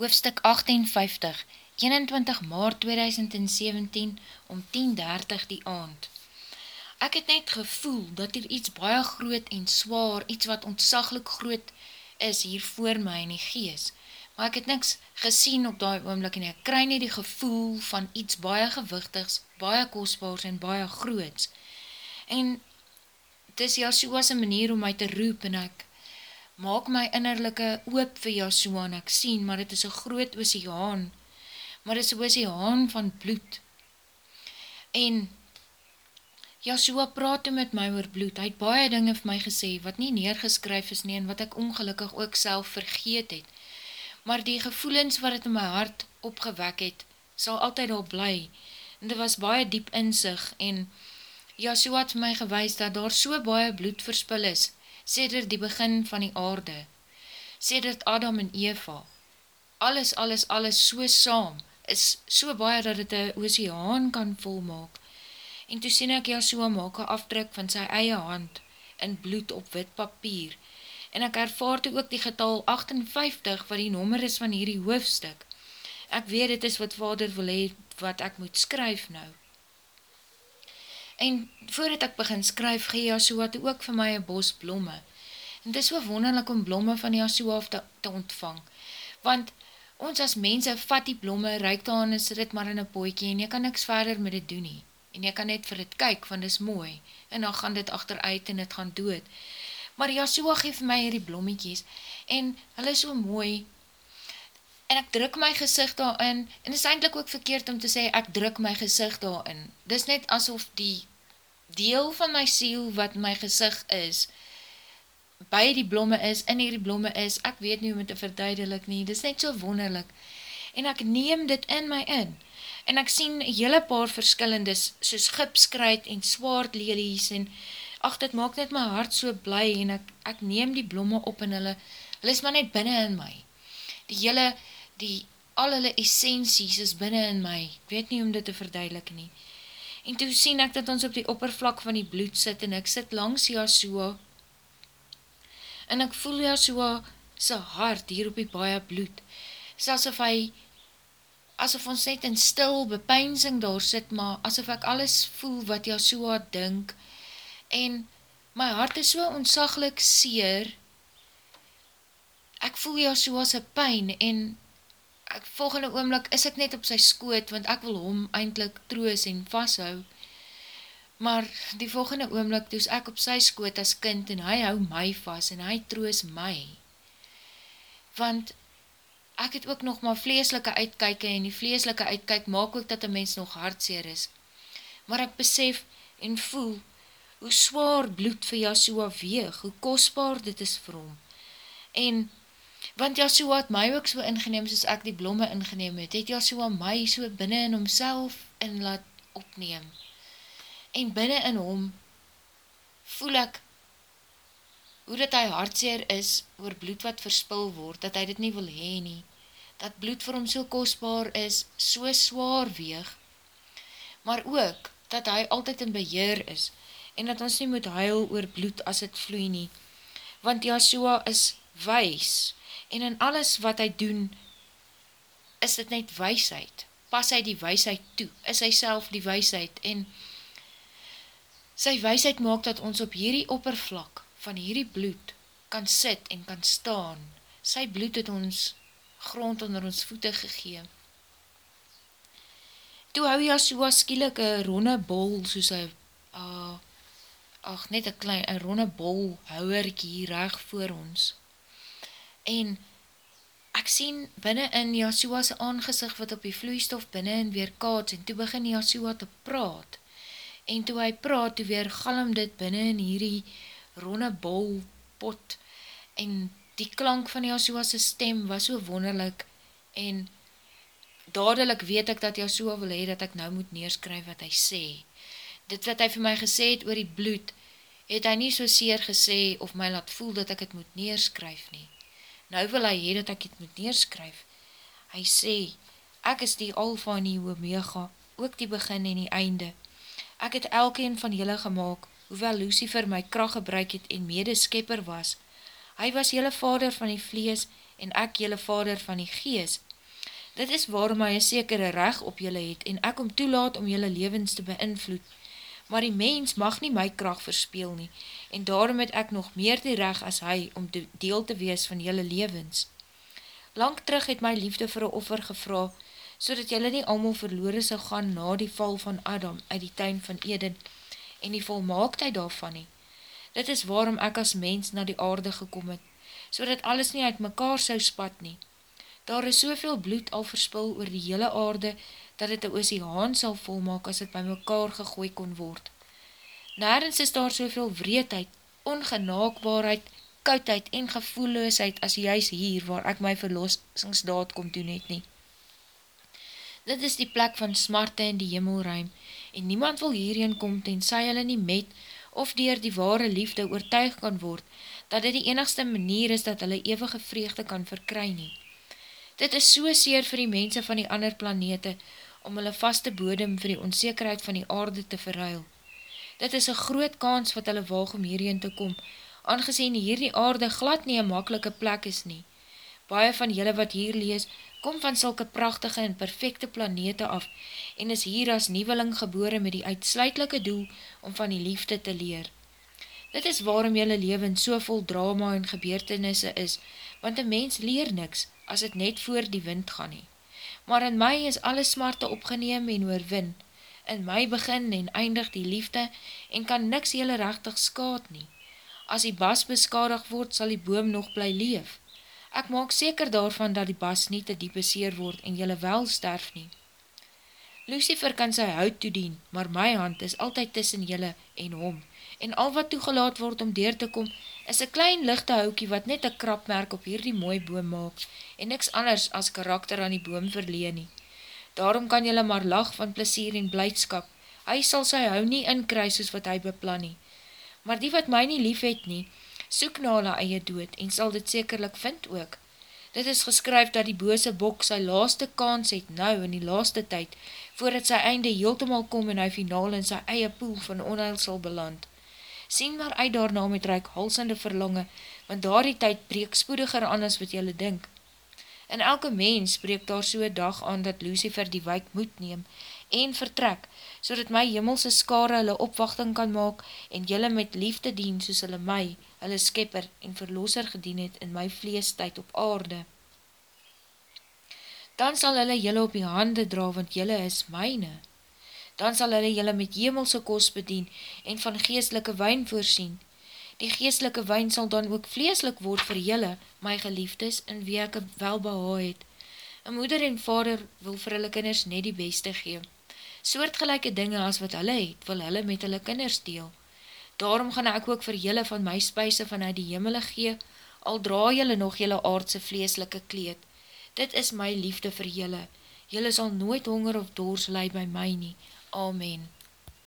hoofstuk 58, 21 maart 2017, om 10.30 die aand. Ek het net gevoel, dat hier iets baie groot en zwaar, iets wat ontsaglik groot is, hier voor my in die gees. Maar ek het niks gesien op die oomlik, en ek kry nie die gevoel van iets baie gewichtigs, baie kostbaars en baie groots. En het is ja soos een manier om my te roep, en ek maak my innerlijke oop vir Joshua en ek sien, maar het is een groot oceaan, maar het is een oceaan van bloed. En Joshua praat met my oor bloed, hy het baie dinge vir my gesê, wat nie neergeskryf is nie, en wat ek ongelukkig ook self vergeet het. Maar die gevoelens wat het in my hart opgewek het, sal altyd al bly, en dit was baie diep inzig, en Joshua het my gewys dat daar so baie bloed verspil is, sêder die begin van die aarde, sêder Adam en Eva, alles, alles, alles so saam, is so baie dat het een oceaan kan volmaak, en toe sien ek Joshua maak een afdruk van sy eie hand, in bloed op wit papier, en ek ervaar toe ook die getal 58, wat die nommer is van hierdie hoofstuk, ek weet het is wat vader wil hee, wat ek moet skryf nou, En voordat ek begin skryf, gee Yahshua toe ook vir my een bos blomme. En het is so wonderlik om blomme van Yahshua te, te ontvang. Want ons as mense vat die blomme, reik daar en sit het maar in een poekie en jy kan niks verder met dit doen nie. En jy kan net vir dit kyk, want dit is mooi. En dan gaan dit achteruit en dit gaan dood. Maar Yahshua geef my hierdie blommetjies en hulle is so mooi. En ek druk my gezicht daarin. En is eindelijk ook verkeerd om te sê ek druk my gezicht daarin. Dit is net asof die deel van my siel wat my gezicht is, by die blomme is, in die blomme is, ek weet nie hoe met te verduidelik nie, dit is net so wonderlik, en ek neem dit in my in, en ek sien hele paar verskillendes, soos gipskruid en swaard lelies, en ach, dit maak net my hart so bly, en ek, ek neem die blomme op, en hulle, hulle is maar net binnen in my, die hele, die, al hulle essenties is binnen in my, ek weet nie om dit te verduidelik nie, En toe sien ek dat ons op die oppervlak van die bloed sit en ek sit langs Yahshua en ek voel Yahshua sy hart hier op die baie bloed. Is asof hy, asof ons net in stil bepeinsing daar sit, maar asof ek alles voel wat Yahshua dink en my hart is so ontsaglik seer. Ek voel Yahshua sy pijn en ek volgende oomlik is ek net op sy skoot, want ek wil hom eindelijk troos en vasthou. Maar die volgende oomlik toes ek op sy skoot as kind en hy hou my vas en hy troos my. Want ek het ook nog maar vleeslike uitkyke en die vleeslike uitkyk maak ook dat die mens nog hartseer is. Maar ek besef en voel hoe zwaar bloed vir Yahshua weeg, hoe kostbaar dit is vir hom. En Want Joshua het my ook so ingeneem soos ek die blomme ingeneem het, het Joshua my so binnen in homself in laat opneem. En binnen in hom voel ek hoe dat hy hartseer is oor bloed wat verspil word, dat hy dit nie wil heen nie, dat bloed vir hom so kostbaar is, so zwaar weeg, maar ook dat hy altyd in beheer is, en dat ons nie moet huil oor bloed as het vloei nie, want Joshua is wees, en in alles wat hy doen, is dit net weisheid, pas hy die weisheid toe, is hy self die weisheid, en sy weisheid maak dat ons op hierdie oppervlak van hierdie bloed kan sit en kan staan, sy bloed het ons grond onder ons voete gegeen. Toe hou jy so skielik een ronde bol, soos een, uh, ach, net een klein, een ronde bol houwerkie reg voor ons, en ek sien binnen in Yahshua's aangezicht wat op die vloeistof binnen en weer kaats en toe begin Yahshua te praat en toe hy praat, toe weer galm dit binnen in hierdie ronde bol pot en die klank van Yahshua's stem was so wonderlik en dadelijk weet ek dat Yahshua wil hee dat ek nou moet neerskryf wat hy sê. Dit wat hy vir my gesê het oor die bloed, het hy nie so seer gesê of my laat voel dat ek het moet neerskryf nie. Nou wil hy hee dat ek het moet neerskryf. Hy sê, ek is die alfa en die omega, ook die begin en die einde. Ek het elkeen van julle gemaakt, hoewel Lucifer my kracht gebruik het en medeskepper was. Hy was julle vader van die vlees en ek jylle vader van die gees. Dit is waarom hy een sekere reg op jylle het en ek om toelaat om jylle levens te beïnvloed. Maar die mens mag nie my kracht verspeel nie en daarom het ek nog meer die reg as hy om deel te wees van jylle levens. Lang terug het my liefde vir een offer gevra, so dat jylle nie allemaal verloore sal gaan na die val van Adam uit die tuin van Eden en die volmaaktheid daarvan nie. Dit is waarom ek as mens na die aarde gekom het, so dat alles nie uit mekaar sou spat nie. Daar is soveel bloed al verspil oor die hele aarde, dat het een oceaan sal volmaak as het by mekaar gegooi kon word. Nergens is daar soveel wreedheid, ongenaakbaarheid, koudheid en gevoelloosheid as juist hier waar ek my verlossingsdaad kom doen het nie. Dit is die plek van smarte in die hemelruim en niemand wil hierheen kom tenzij hulle nie met of dier die ware liefde oortuig kan word dat dit die enigste manier is dat hulle eeuwige vreugde kan verkry nie. Dit is so seer vir die mense van die ander planete om hulle vaste bodem vir die onzekerheid van die aarde te verruil. Dit is een groot kans wat hulle waag om hierheen te kom, aangezien hierdie aarde glad nie een makelike plek is nie. Baie van julle wat hier lees, kom van sulke prachtige en perfecte planete af en is hier as nieveling gebore met die uitsluitlike doel om van die liefde te leer. Dit is waarom julle leven so vol drama en gebeurtenisse is, want een mens leer niks as het net voor die wind gaan nie. Maar in my is alle smarte opgeneem en oorwin. In my begin en eindig die liefde en kan niks jylle rechtig skaad nie. As die bas beskadig word, sal die boom nog bly leef. Ek maak seker daarvan dat die bas nie te diep beseer word en jylle wel sterf nie. Lucifer kan sy hout toedien, maar my hand is altyd tussen jylle en hom. En al wat toegelaat word om deur te kom, is een klein lichte houkie wat net een krapmerk op hierdie mooi boom maak en niks anders as karakter aan die boom verleen nie. Daarom kan jylle maar lach van plesier en blijdskap. Hy sal sy hou nie inkry soos wat hy beplan nie maar die wat my nie lief het nie, soek na hulle eie dood en sal dit sekerlik vind ook. Dit is geskryf dat die bose bok sy laaste kans het nou in die laaste tyd, voordat sy einde heeltemal kom en hy finaal in sy eie poel van onheil sal beland. Sien maar uit daarna met reik halsende verlange, want daar die tyd breek spoediger aan as wat jylle dink. In elke mens breek daar so'n dag aan dat Lucifer die wijk moet neem en vertrek, so dat my jimmelse skare hulle opwachting kan maak en julle met liefde dien soos hulle my, hulle skepper en verlosser gedien het in my vleestijd op aarde. Dan sal hulle julle op die hande dra, want julle is myne. Dan sal hulle julle met jimmelse kos bedien en van geestelike wijn voorsien. Die geestelike wijn sal dan ook vleeslik word vir julle, my geliefdes, in wie ek welbehaal het. Een moeder en vader wil vir hulle kinders net die beste geem soortgelijke dinge as wat hulle het, wil hulle met hulle kinders deel. Daarom gaan ek ook vir julle van my spuise vanuit die hemele gee, al dra julle nog julle aardse vleeslike kleed. Dit is my liefde vir julle. Julle sal nooit honger of doors lei by my nie. Amen.